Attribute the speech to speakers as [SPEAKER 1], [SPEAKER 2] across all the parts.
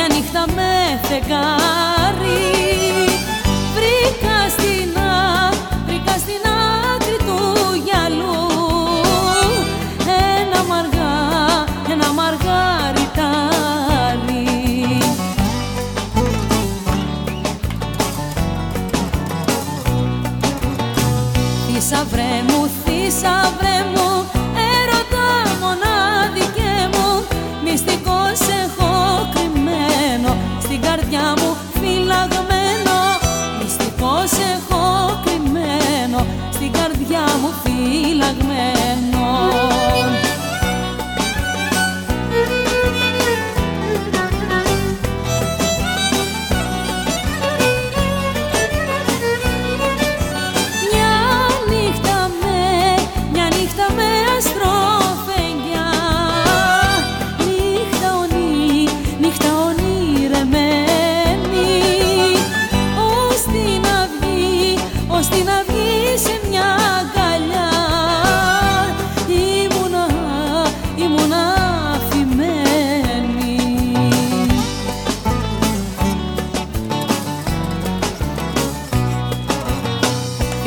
[SPEAKER 1] μια νύχτα με φεγγάρι. Βρήκα στην, α, βρήκα στην άκρη του γυαλού. Ένα μαργά, ένα μαργαριτάρι Θησαυρέ μου, θησαυρέ mi amor.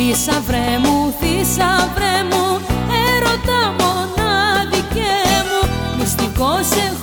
[SPEAKER 1] Θησαυρέ μου, θησαυρέ μου, έρωτα μονάδικέ μου, μυστικός σε